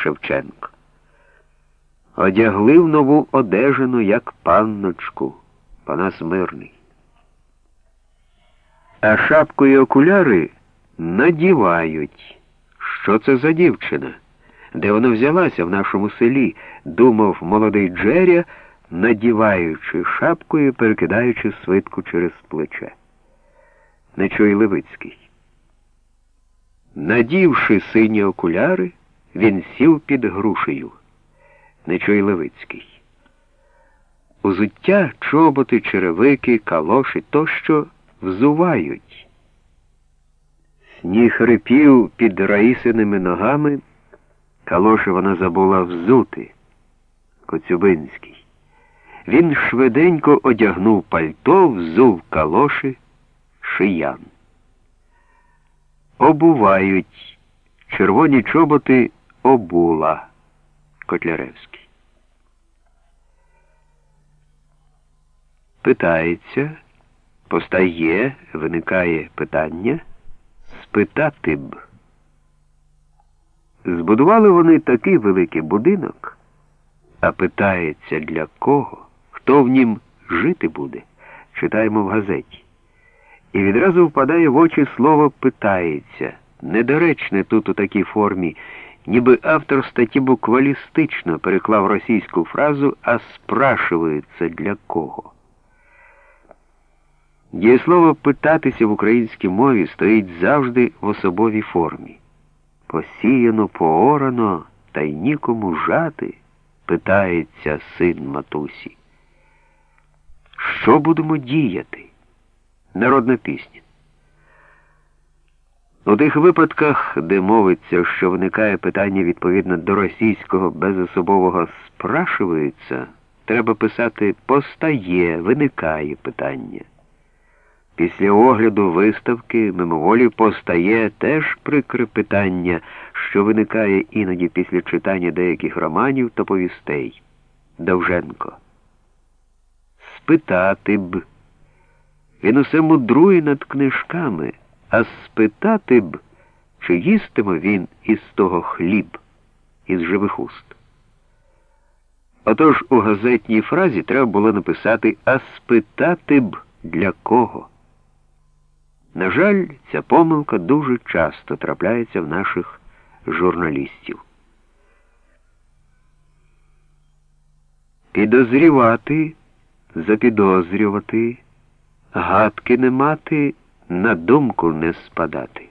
Шевченко. Одягли в нову одежину, як панночку, панас мирний. А шапку і окуляри надівають. Що це за дівчина? Де вона взялася в нашому селі, думав молодий Джеря, надіваючи шапку і перекидаючи свитку через плече. Не чує Левицький. Надівши сині окуляри, він сів під грушею. Нечуй Левицький. Узуття, чоботи, черевики, калоші тощо взувають. Сніг рипів під раїсиними ногами, калоші вона забула взути. Коцюбинський. Він швиденько одягнув пальто, взув калоші, шиян. Обувають червоні чоботи обула Котляревський. Питається, постає, виникає питання спитати б. Збудували вони такий великий будинок, а питається для кого, хто в нім жити буде, читаємо в газеті. І відразу впадає в очі слово питається, недоречне тут у такій формі, ніби автор статті буквалістично переклав російську фразу, а спрашивається для кого. Дієслово питатися в українській мові стоїть завжди в особовій формі. Посіяно, поорано, та й нікому жати, питається син матусі. Що будемо діяти? Народна пісня. У тих випадках, де мовиться, що виникає питання відповідно до російського безособового спрашується, треба писати постає, виникає питання. Після огляду виставки мимоволі постає теж прикре питання, що виникає іноді після читання деяких романів та повістей. Довженко. Спитати б. Він усе мудрує над книжками, а спитати б, чи їстиме він із того хліб, із живих уст. Отож у газетній фразі треба було написати А спитати б для кого. На жаль, ця помилка дуже часто трапляється в наших журналістів. Підозрівати, запідозрювати, гадки не мати, на думку не спадати.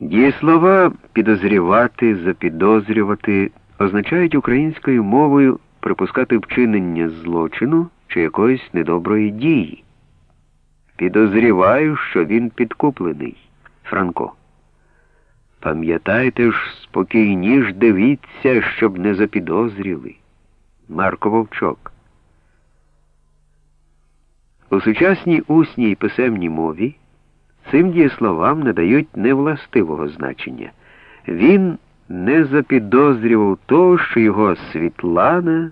Дієслова підозрівати, запідозрювати означають українською мовою припускати вчинення злочину чи якоїсь недоброї дії. Підозріваю, що він підкуплений. Франко. Пам'ятайте ж, спокійніш дивіться, щоб не запідозріли. Марко Вовчок. У сучасній усній писемній мові цим дієсловам надають невластивого значення. Він не запідозрював того, що його Світлана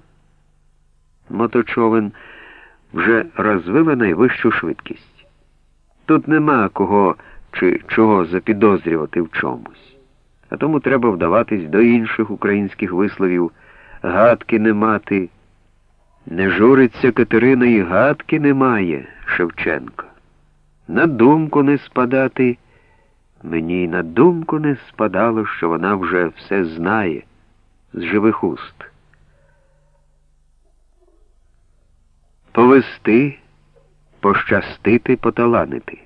моточовен вже розвила найвищу швидкість. Тут нема кого чи чого запідозрювати в чомусь. А тому треба вдаватись до інших українських висловів, гадки не мати. Не журиться Катерина і гадки немає, Шевченко. На думку не спадати. Мені й на думку не спадало, що вона вже все знає з живих уст. Повести пощастити, поталанити.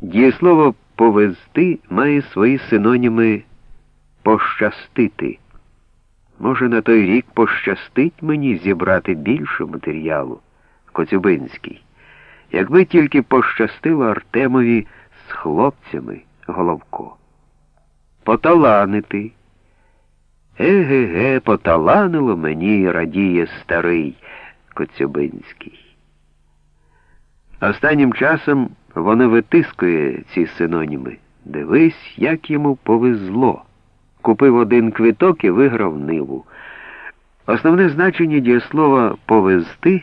Дієслово повезти має свої синоніми пощастити. Може, на той рік пощастить мені зібрати більше матеріалу, Коцюбинський, якби тільки пощастило Артемові з хлопцями Головко. Поталанити. Еге-ге, поталанило мені, радіє старий Коцюбинський. Останнім часом воно витискує ці синоніми. Дивись, як йому повезло. Купив один квиток і виграв ниву. Основне значення дієслова повезти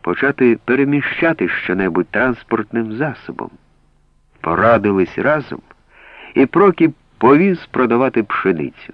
почати переміщати щонебудь транспортним засобом. Порадились разом, і Прокіп повіз продавати пшеницю.